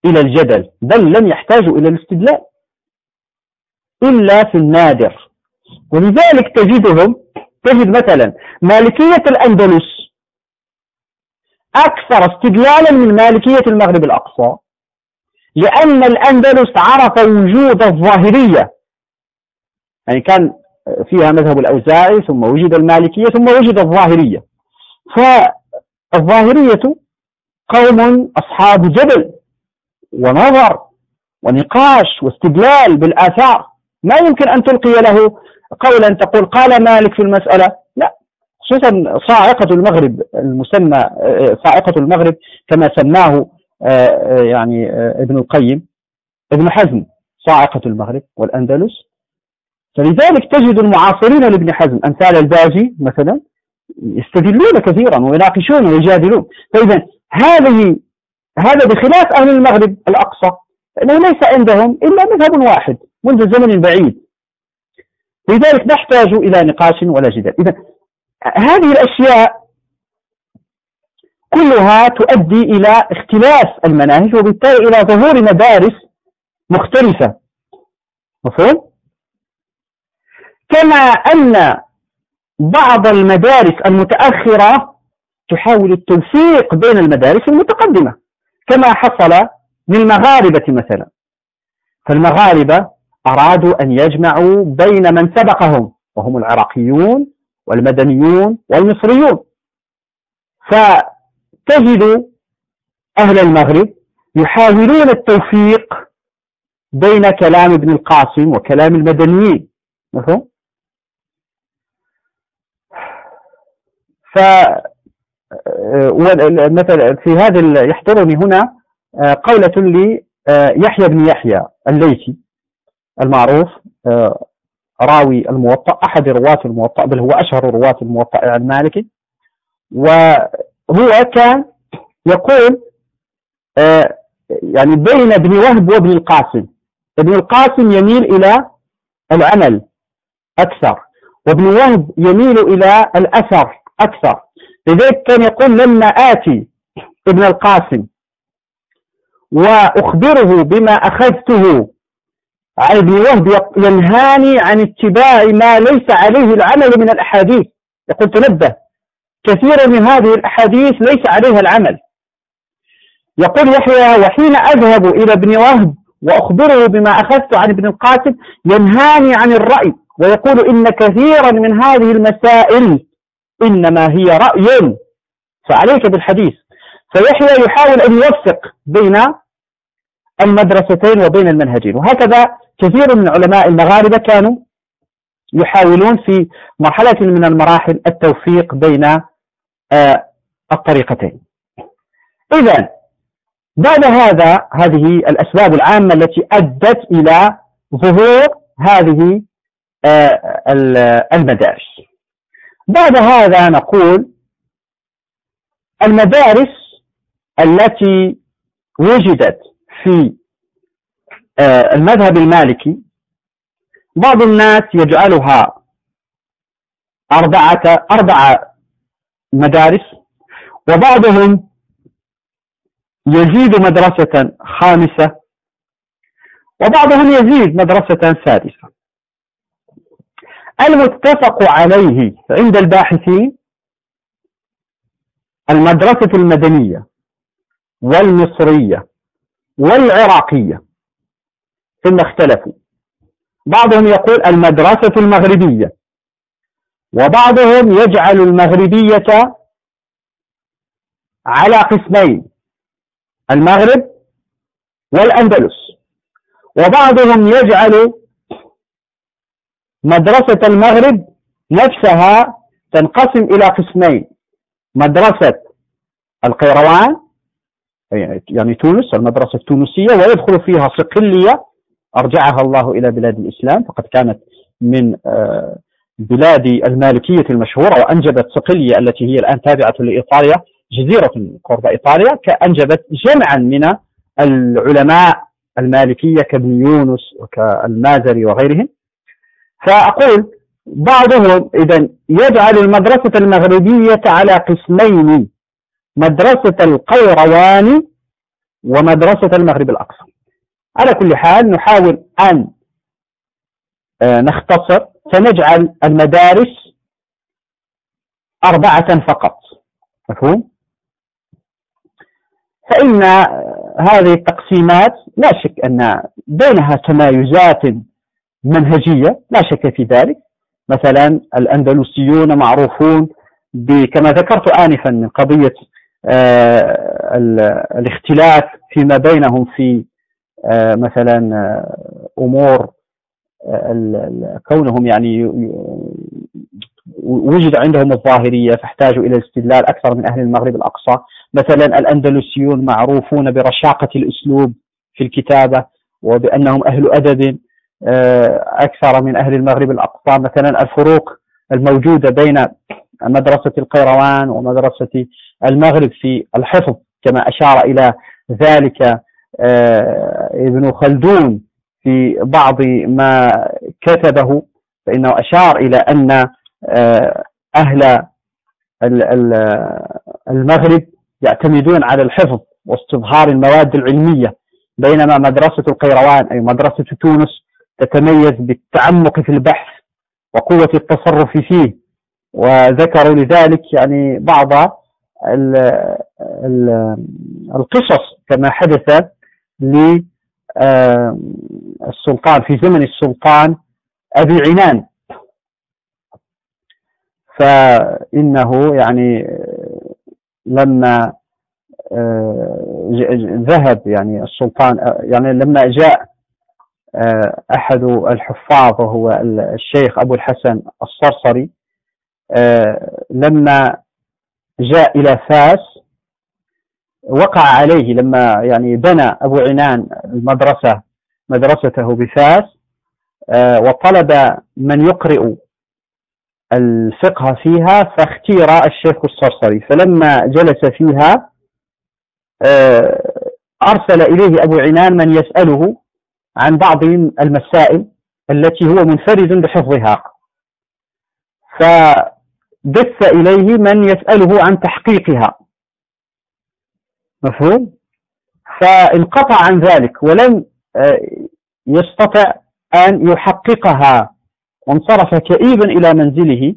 A: إلى الجدل بل لم يحتاجوا إلى الاستدلال إلا في النادر. ولذلك تجدهم تجد مثلا مالكية الأندلس أكثر استدلالا من مالكية المغرب الأقصى. لأن الأندلس عرف وجود الظاهرية. يعني كان فيها مذهب الأوزاعي ثم وجد المالكية ثم وجد الظاهرية. فالظاهرية قوم أصحاب جبل ونظر ونقاش واستدلال بالآثار. ما يمكن أن تلقي له قولا تقول قال مالك في المسألة. لا خصوصا صاعقة المغرب المسمى صاعقة المغرب كما سماه يعني ابن القيم ابن حزم صاعقة المغرب والأندلس. فلذلك تجد المعاصرين لابن حزم أمثال الباجي مثلا يستدلون كثيرا ويناقشون ويجادلون. فإذا هذه هذا بخلاف أهل المغرب الأقصى فإنه ليس عندهم إلا مذهب واحد منذ زمن بعيد. لذلك نحتاج إلى نقاش ولا جدال. إذا هذه الأشياء كلها تؤدي إلى اختلاف المناهج وبالتالي إلى ظهور مدارس مختلفة. مفهوم؟ كما أن بعض المدارس المتأخرة تحاول التوفيق بين المدارس المتقدمة كما حصل للمغاربة مثلا. فالمغاربة أرادوا أن يجمعوا بين من سبقهم وهم العراقيون والمدنيون والمصريون. فتجد أهل المغرب يحاولون التوفيق بين كلام ابن القاسم وكلام المدنيين مفهوم؟ ف مثلا في هذا يحضرني هنا آه، قولة ليحيى بن يحيى الليثي المعروف آه، راوي الموطأ أحد رواة الموطأ بل هو أشهر رواة الموطأ المالكي وهو كان يقول آه، يعني بين ابن وهب وابن القاسم. ابن القاسم يميل إلى العمل أكثر وابن وهب يميل إلى الأثر أكثر. لذلك كان يقول لما آتي ابن القاسم وأخبره بما أخذته. عن ابن وهب ينهاني عن اتباع ما ليس عليه العمل من الأحاديث. يقول تنبه كثير من هذه الأحاديث ليس عليها العمل. يقول يحيى وحين أذهب إلى ابن وهب وأخبره بما أخذت عن ابن القاسم ينهاني عن الرأي ويقول إن كثيرا من هذه المسائل إنما هي رأي. فعليك بالحديث. فيحيى يحاول أن يوفق بين المدرستين وبين المنهجين وهكذا كثير من علماء المغاربة كانوا يحاولون في مرحلة من المراحل التوفيق بين الطريقتين. إذا بعد هذا هذه الأسباب العامة التي أدت إلى ظهور هذه آه، المدارس. بعد هذا نقول المدارس التي وجدت في آه، المذهب المالكي بعض الناس يجعلها أربعة أربع مدارس وبعضهم يزيد مدرسة خامسة وبعضهم يزيد مدرسة سادسة. المتفق عليه عند الباحثين المدرسة المدنية والمصرية والعراقية ثم اختلفوا. بعضهم يقول المدرسة المغربية. وبعضهم يجعل المغربية على قسمين المغرب والأندلس. وبعضهم يجعل مدرسة المغرب نفسها تنقسم إلى قسمين مدرسة القيروان يعني تونس المدرسة التونسية ويدخل فيها صقلية أرجعها الله إلى بلاد الإسلام فقد كانت من آه، بلاد المالكية المشهورة وأنجبت صقلية التي هي الآن تابعة لإيطاليا جزيرة قرب إيطاليا كأنجبت جمعا من العلماء المالكية كابن يونس وكالمازري وغيرهم. فأقول بعضهم إذا يجعل المدرسة المغربية على قسمين مدرسة القيروان ومدرسة المغرب الأقصى. على كل حال نحاول أن آه، نختصر فنجعل المدارس أربعة فقط مفهوم؟ فإن هذه التقسيمات لا شك أن بينها تمايزات منهجية لا شك في ذلك مثلا الأندلسيون معروفون كما ذكرت آنفا من قضية آه، الاختلاف فيما بينهم في آه، مثلا آه، أمور كونهم يعني وجد عندهم الظاهرية فاحتاجوا إلى الاستدلال أكثر من أهل المغرب الأقصى. مثلا الأندلسيون معروفون برشاقة الأسلوب في الكتابة وبأنهم أهل أدب آه، أكثر من أهل المغرب الأقصى. مثلا الفروق الموجودة بين مدرسة القيروان ومدرسة المغرب في الحفظ كما أشار إلى ذلك آه، ابن خلدون. في بعض ما كتبه فإنه أشار إلى أن آه، أهل المغرب يعتمدون على الحفظ واستظهار المواد العلمية. بينما مدرسة القيروان أي مدرسة تونس تتميز بالتعمق في البحث وقوة التصرف فيه. وذكروا لذلك يعني بعض ال ال القصص كما حدث للسلطان في زمن السلطان أبي عنان. فإنه يعني لما ذهب يعني السلطان يعني لما جاء أحد الحفاظ وهو الشيخ أبو الحسن الصرصري لما جاء إلى فاس وقع عليه لما يعني بنى أبو عنان المدرسة مدرسته بفاس آه، وطلب من يقرئ الفقه فيها فاختير الشيخ الصرصري. فلما جلس فيها آه، أرسل إليه أبو عنان من يسأله عن بعض المسائل التي هو منفرد بحفظها. فدس إليه من يسأله عن تحقيقها. مفهوم؟ فانقطع عن ذلك ولم آه، يستطع أن يحققها وانصرف كئيبا إلى منزله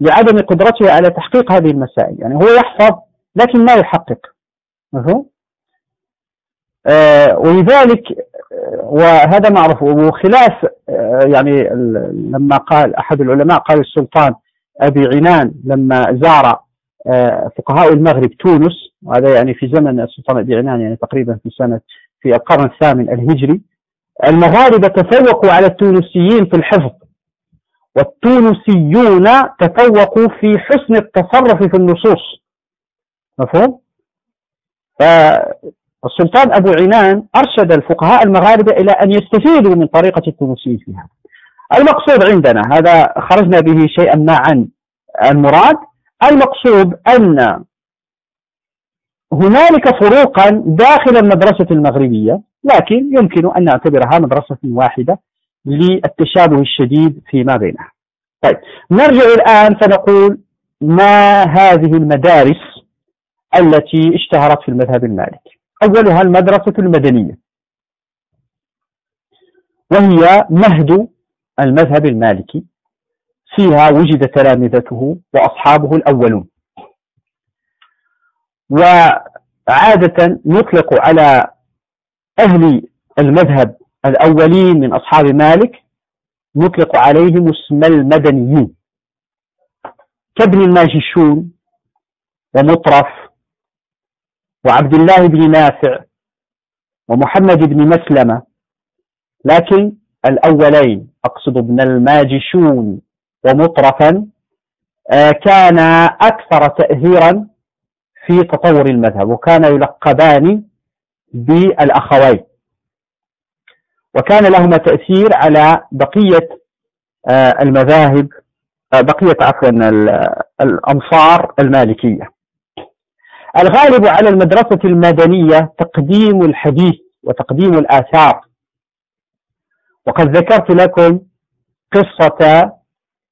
A: لعدم قدرته على تحقيق هذه المسائل يعني هو يحفظ لكن ما يحقق مفهوم؟ آه ولذلك آه، وهذا معروف وخلاف يعني لما قال أحد العلماء قال السلطان أبي عنان لما زار فقهاء المغرب تونس وهذا يعني في زمن السلطان أبي عنان يعني تقريبا في سنة في القرن الثامن الهجري. المغاربة تفوقوا على التونسيين في الحفظ والتونسيون تفوقوا في حسن التصرف في النصوص. مفهوم؟ فالسلطان أبو عنان أرشد الفقهاء المغاربة إلى أن يستفيدوا من طريقة التونسيين فيها. المقصود عندنا هذا خرجنا به شيئا ما عن المراد المقصود أن هنالك فروقا داخل المدرسة المغربية لكن يمكن أن نعتبرها مدرسة واحدة للتشابه الشديد فيما بينها. طيب نرجع الآن فنقول ما هذه المدارس التي اشتهرت في المذهب المالكي. أولها المدرسة المدنية وهي مهد المذهب المالكي. فيها وجد تلامذته وأصحابه الأولون. وعادة يطلق على أهل المذهب الأولين من أصحاب مالك نطلق عليهم اسم المدنيين. كابن الماجشون ومطرف وعبد الله بن نافع ومحمد بن مسلمة لكن الأولين أقصد ابن الماجشون. ومطرفا آه، كان أكثر تأثيرا في تطور المذهب وكان يلقبان بالأخوين. وكان لهما تأثير على بقية آه، المذاهب آه، بقية عفوا الأنصار المالكية. الغالب على المدرسة المدنية تقديم الحديث وتقديم الآثار. وقد ذكرت لكم قصة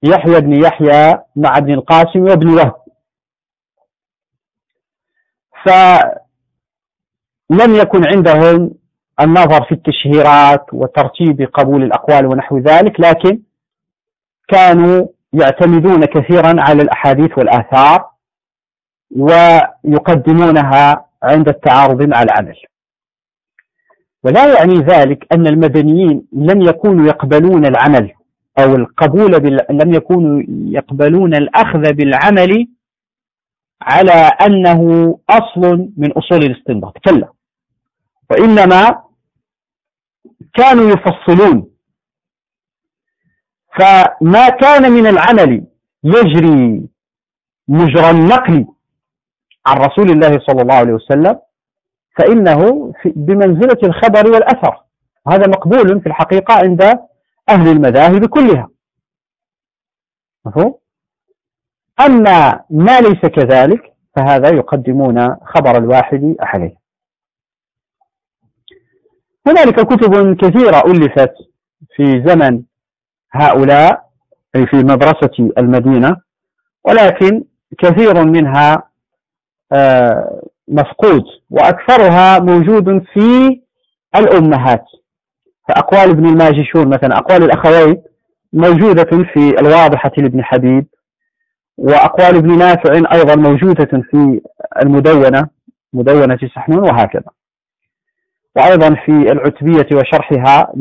A: يحيى بن يحيى مع ابن القاسم وابن وهب. فلم يكن عندهم النظر في التشهيرات وترتيب قبول الأقوال ونحو ذلك لكن كانوا يعتمدون كثيرا على الأحاديث والآثار ويقدمونها عند التعارض مع العمل. ولا يعني ذلك أن المدنيين لم يكونوا يقبلون العمل. أو القبول بال... لم يكونوا يقبلون الأخذ بالعمل على أنه أصل من أصول الاستنباط. كلا وإنما كانوا يفصلون. فما كان من العمل يجري مجرى النقل عن رسول الله صلى الله عليه وسلم فإنه بمنزلة الخبر والأثر. هذا مقبول في الحقيقة عند أهل المذاهب كلها. مفهوم؟ أما ما ليس كذلك فهذا يقدمون خبر الواحد عليه هنالك كتب كثيرة ألفت في زمن هؤلاء أي في مدرسة المدينة ولكن كثير منها آه، مفقود وأكثرها موجود في الأمهات. فأقوال ابن الماجشون مثلا أقوال الأخوين موجودة في الواضحة لابن حبيب وأقوال ابن نافع أيضا موجودة في المدونة مدونة سحنون وهكذا. وأيضا في العتبية وشرحها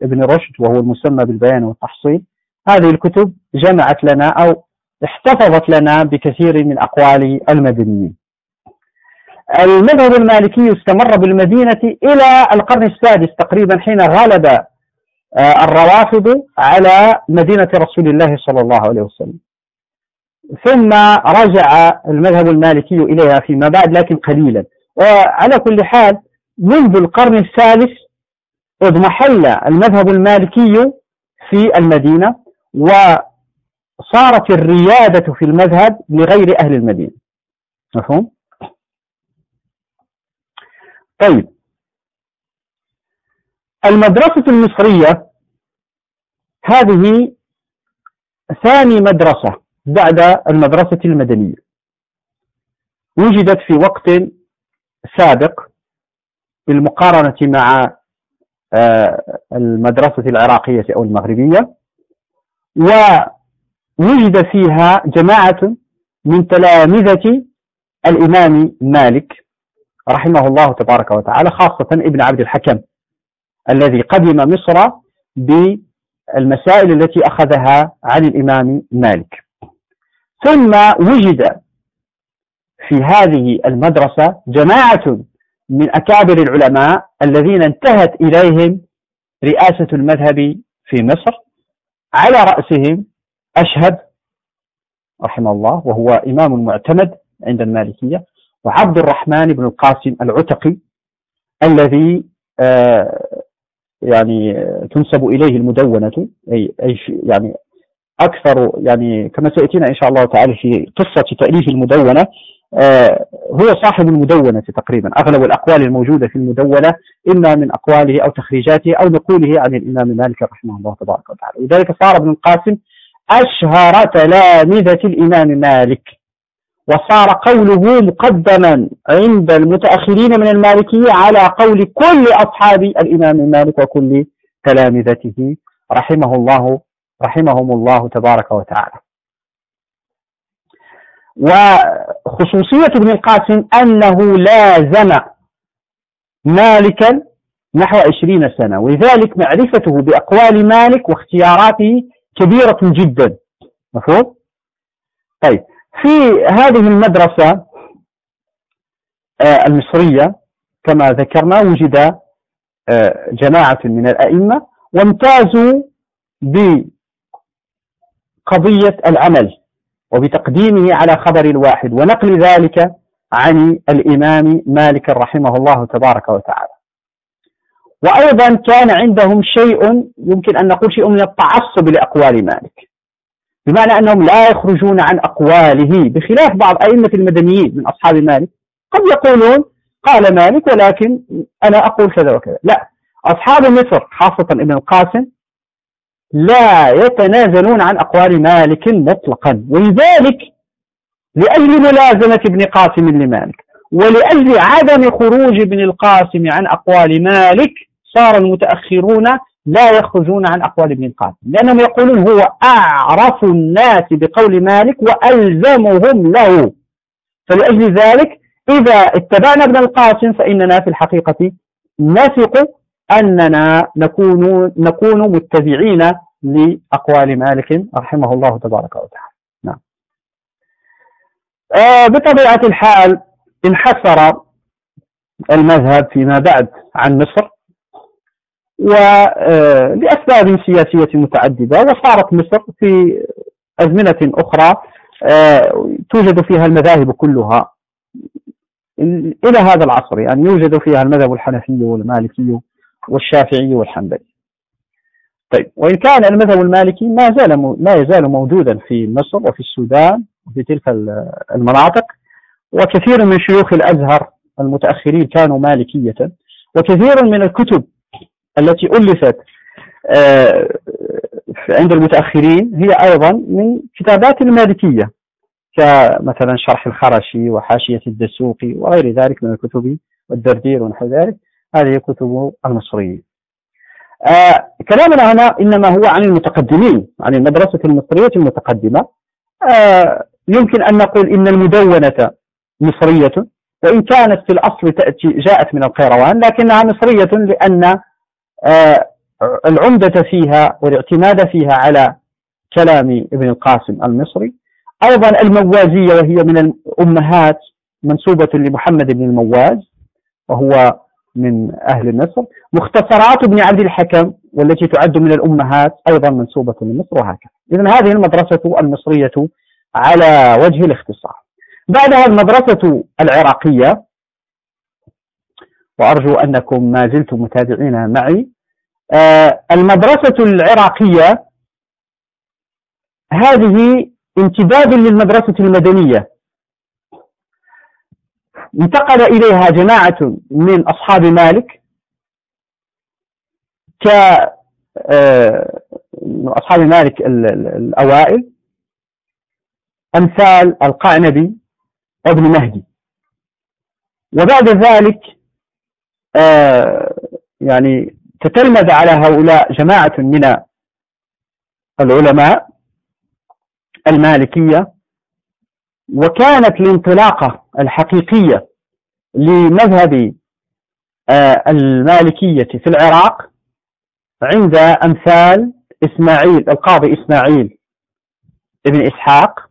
A: لابن رشد وهو المسمى بالبيان والتحصيل. هذه الكتب جمعت لنا أو احتفظت لنا بكثير من أقوال المدنيين. المذهب المالكي استمر بالمدينة إلى القرن السادس تقريبا حين غلب آه، الروافض على مدينة رسول الله صلى الله عليه وسلم. ثم رجع المذهب المالكي إليها فيما بعد لكن قليلا. وعلى كل حال منذ القرن الثالث اضمحل المذهب المالكي في المدينة وصارت الريادة في المذهب لغير أهل المدينة. مفهوم؟ طيب. المدرسة المصرية هذه ثاني مدرسة بعد المدرسة المدنية. وجدت في وقت سابق بالمقارنة مع آه، المدرسة العراقية أو المغربية. ووجد فيها جماعة من تلامذة الإمام مالك. رحمه الله تبارك وتعالى خاصة ابن عبد الحكم الذي قدم مصر بالمسائل التي أخذها عن الإمام مالك. ثم وجد في هذه المدرسة جماعة من أكابر العلماء الذين انتهت إليهم رئاسة المذهب في مصر على رأسهم أشهد رحمه الله وهو إمام معتمد عند المالكية وعبد الرحمن بن القاسم العتقي الذي آه، يعني تنسب إليه المدونة أي أي يعني أكثر يعني كما سيأتينا إن شاء الله تعالى في قصة تأليف المدونة آه، هو صاحب المدونة تقريبا أغلب الأقوال الموجودة في المدونة إما من أقواله أو تخريجاته أو نقوله عن الإمام مالك رحمه الله تبارك وتعالى. ولذلك صار ابن القاسم أشهر تلامذة الإمام مالك. وصار قوله مقدما عند المتأخرين من المالكية على قول كل أصحاب الإمام مالك وكل تلامذته. رحمه الله رحمهم الله تبارك وتعالى. وخصوصية ابن القاسم أنه لازم مالكا نحو عشرين سنة ولذلك معرفته بأقوال مالك واختياراته كبيرة جدا. مفهوم؟ طيب. في هذه المدرسة آه، المصرية كما ذكرنا وجد آه، جماعة من الأئمة وامتازوا بقضية العمل وبتقديمه على خبر الواحد ونقل ذلك عن الإمام مالك رحمه الله تبارك وتعالى. وأيضا كان عندهم شيء يمكن أن نقول شيء من التعصب لأقوال مالك. بمعنى أنهم لا يخرجون عن أقواله بخلاف بعض أئمة المدنيين من أصحاب مالك. قد يقولون قال مالك ولكن أنا أقول كذا وكذا. لا أصحاب مصر خاصة ابن القاسم لا يتنازلون عن أقوال مالك مطلقا ولذلك لأجل ملازمة ابن قاسم لمالك ولأجل عدم خروج ابن القاسم عن أقوال مالك صار المتأخرون لا يخرجون عن أقوال ابن القاسم لأنهم يقولون هو أعرف الناس بقول مالك وألزمهم له. فلأجل ذلك إذا اتبعنا ابن القاسم فإننا في الحقيقة نثق أننا نكون نكون متبعين لأقوال مالك رحمه الله تبارك وتعالى. نعم. آه بطبيعة الحال انحسر المذهب فيما بعد عن مصر. ولأسباب آه سياسية متعددة وصارت مصر في أزمنة أخرى آه توجد فيها المذاهب كلها. إلى هذا العصر يعني يوجد فيها المذهب الحنفي والمالكي والشافعي والحنبلي. طيب وإن كان المذهب المالكي ما زال ما يزال موجودا في مصر وفي السودان وفي تلك المناطق وكثير من شيوخ الأزهر المتأخرين كانوا مالكية وكثير من الكتب التي ألفت آه، عند المتأخرين هي أيضا من كتابات المالكية كمثلا شرح الخرشي وحاشية الدسوقي وغير ذلك من الكتب والدردير ونحو ذلك هذه كتب المصريين. آه كلامنا هنا إنما هو عن المتقدمين عن المدرسة المصرية المتقدمة. آه يمكن أن نقول إن المدونة مصرية وإن كانت في الأصل تأتي جاءت من القيروان لكنها مصرية لأن العمدة فيها والاعتماد فيها على كلام ابن القاسم المصري. أيضا الموازية وهي من الأمهات منسوبة لمحمد بن المواز وهو من أهل مصر. مختصرات ابن عبد الحكم والتي تعد من الأمهات أيضا منسوبة لمصر وهكذا. إذن هذه المدرسة المصرية على وجه الاختصار. بعدها المدرسة العراقية وأرجو أنكم ما زلتم متابعين معي. آه، المدرسة العراقية هذه امتداد للمدرسة المدنية. انتقل إليها جماعة من أصحاب مالك ك آه، أصحاب مالك الأوائل. أمثال القعنبي ابن مهدي. وبعد ذلك يعني تتلمذ على هؤلاء جماعة من العلماء المالكية وكانت الانطلاقة الحقيقية لمذهب آه، المالكية في العراق عند أمثال إسماعيل القاضي إسماعيل ابن إسحاق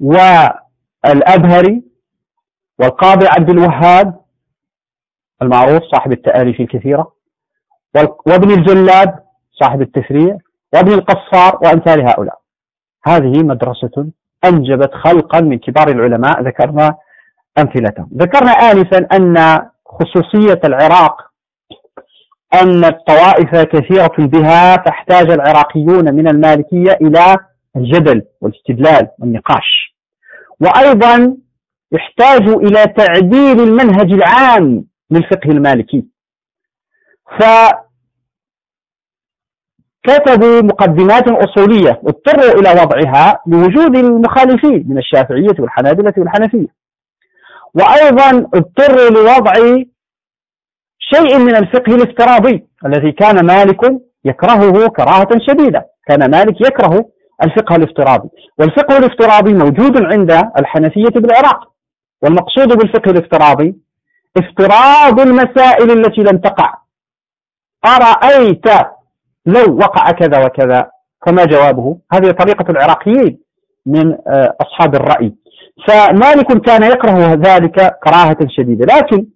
A: والأبهري والقاضي عبد الوهاب المعروف صاحب التآليف الكثيرة وابن الجلاد صاحب التفريع وابن القصار وأمثال هؤلاء. هذه مدرسة أنجبت خلقا من كبار العلماء ذكرنا أمثلتهم. ذكرنا آنفا أن خصوصية العراق أن الطوائف كثيرة بها فاحتاج العراقيون من المالكية إلى الجدل والاستدلال والنقاش. وأيضا احتاجوا إلى تعديل المنهج العام للفقه المالكي. فكتبوا مقدمات أصولية اضطروا إلى وضعها لوجود المخالفين من الشافعية والحنابلة والحنفية. وأيضا اضطروا لوضع شيء من الفقه الافتراضي الذي كان مالك يكرهه كراهة شديدة. كان مالك يكره الفقه الافتراضي. والفقه الافتراضي موجود عند الحنفية بالعراق. والمقصود بالفقه الافتراضي افتراض المسائل التي لم تقع. أرأيت لو وقع كذا وكذا فما جوابه؟ هذه طريقة العراقيين من آه، أصحاب الرأي. فمالك كان يكره ذلك كراهة شديدة. لكن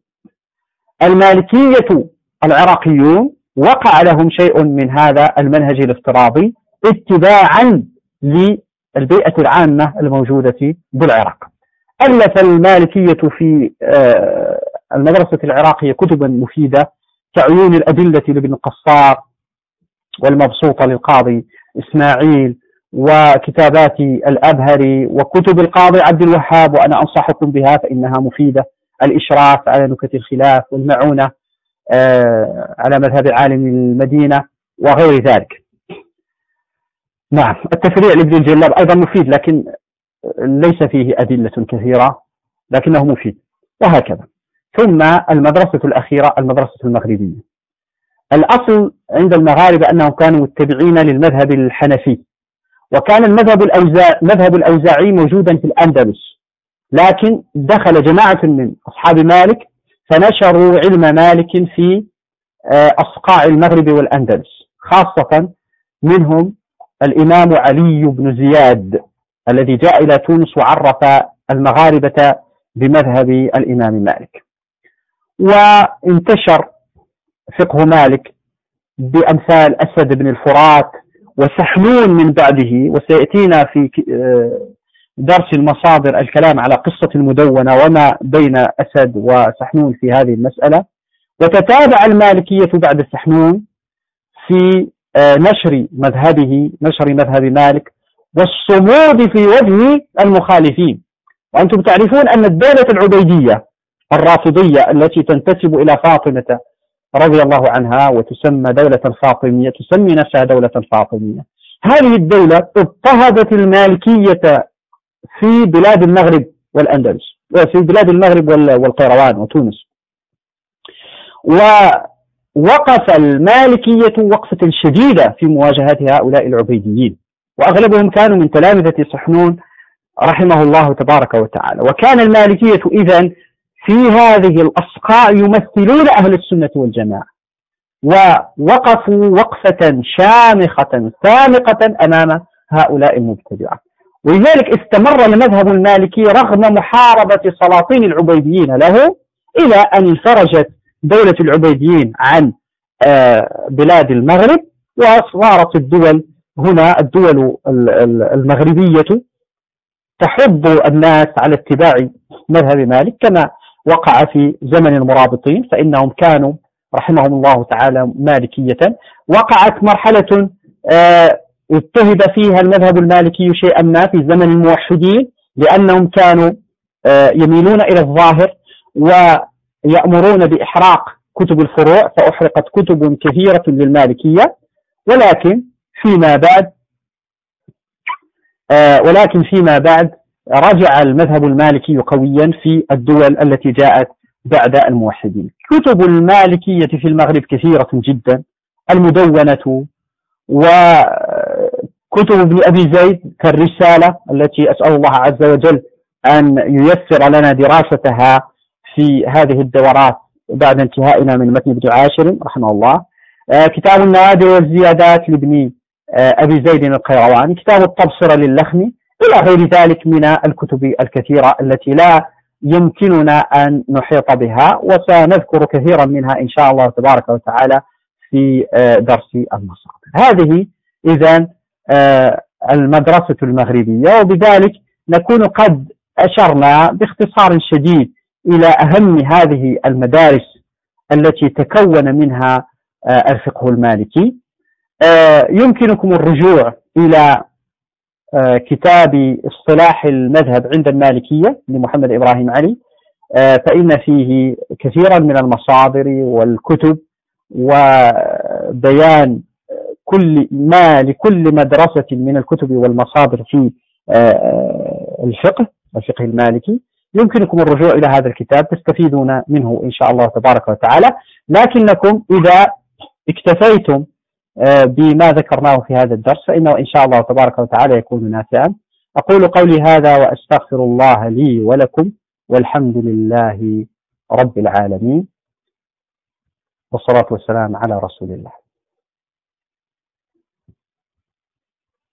A: المالكية العراقيون وقع لهم شيء من هذا المنهج الافتراضي اتباعا للبيئة العامة الموجودة بالعراق ألف المالكية في آه، المدرسة العراقية كتبا مفيدة كعيون الأدلة لابن القصار والمبسوطة للقاضي إسماعيل وكتابات الأبهري وكتب القاضي عبد الوهاب وأنا أنصحكم بها فإنها مفيدة. الإشراف على نكت الخلاف والمعونة آه، على مذهب عالم المدينة وغير ذلك. نعم التفريع لابن الجلاب أيضا مفيد لكن ليس فيه أدلة كثيرة لكنه مفيد. وهكذا. ثم المدرسة الأخيرة المدرسة المغربية. الأصل عند المغاربة أنهم كانوا متبعين للمذهب الحنفي. وكان المذهب الأوزاع مذهب الأوزاعي موجودا في الأندلس. لكن دخل جماعة من أصحاب مالك فنشروا علم مالك في آه، أصقاع المغرب والأندلس. خاصة منهم الإمام علي بن زياد الذي جاء إلى تونس وعرف المغاربة بمذهب الإمام مالك. وانتشر فقه مالك بأمثال أسد بن الفرات وسحنون من بعده وسيأتينا في آه، درس المصادر الكلام على قصة المدونة وما بين أسد وسحنون في هذه المسألة. وتتابع المالكية بعد سحنون في آه، نشر مذهبه نشر مذهب مالك والصمود في وجه المخالفين. وأنتم تعرفون أن الدولة العبيدية الرافضية التي تنتسب إلى فاطمة رضي الله عنها وتسمى دولة الفاطمية تسمي نفسها دولة الفاطمية هذه الدولة اضطهدت المالكية في بلاد المغرب والأندلس في بلاد المغرب والقيروان وتونس. ووقف المالكية وقفة شديدة في مواجهة هؤلاء العبيديين. وأغلبهم كانوا من تلامذة صحنون رحمه الله تبارك وتعالى. وكان المالكية إذا في هذه الأصقاع يمثلون أهل السنة والجماعة. ووقفوا وقفة شامخة سامقة أمام هؤلاء المبتدعة. ولذلك استمر المذهب المالكي رغم محاربة سلاطين العبيديين له إلى أن انفرجت دولة العبيديين عن آه، بلاد المغرب وصارت الدول هنا الدول المغربية تحض الناس على اتباع مذهب مالك كما وقع في زمن المرابطين فإنهم كانوا رحمهم الله تعالى مالكية. وقعت مرحلة آه، اضطهد فيها المذهب المالكي شيئا ما في زمن الموحدين لأنهم كانوا آه، يميلون إلى الظاهر ويأمرون بإحراق كتب الفروع فأحرقت كتب كثيرة للمالكية. ولكن فيما بعد آه، ولكن فيما بعد رجع المذهب المالكي قويا في الدول التي جاءت بعد الموحدين. كتب المالكية في المغرب كثيرة جدا المدونة وكتب ابن أبي زيد كالرسالة التي أسأل الله عز وجل أن ييسر لنا دراستها في هذه الدورات بعد انتهائنا من متن ابن عاشر رحمه الله. آه، كتاب النوادر والزيادات لابن آه، أبي زيد القيرواني كتاب التبصرة للخمي إلى غير ذلك من الكتب الكثيرة التي لا يمكننا أن نحيط بها وسنذكر كثيرا منها إن شاء الله تبارك وتعالى في آه، درس المصادر. هذه إذا المدرسة المغربية وبذلك نكون قد أشرنا باختصار شديد إلى أهم هذه المدارس التي تكون منها آه، الفقه المالكي. آه، يمكنكم الرجوع إلى آه، كتاب اصطلاح المذهب عند المالكية لمحمد إبراهيم علي. فإن فيه كثيرا من المصادر والكتب وبيان كل ما لكل مدرسة من الكتب والمصادر في الفقه الفقه المالكي. يمكنكم الرجوع إلى هذا الكتاب تستفيدون منه إن شاء الله تبارك وتعالى. لكنكم إذا اكتفيتم آه، بما ذكرناه في هذا الدرس فإنه إن شاء الله تبارك وتعالى يكون نافعا. أقول قولي هذا وأستغفر الله لي ولكم والحمد لله رب العالمين. والصلاة والسلام على رسول الله.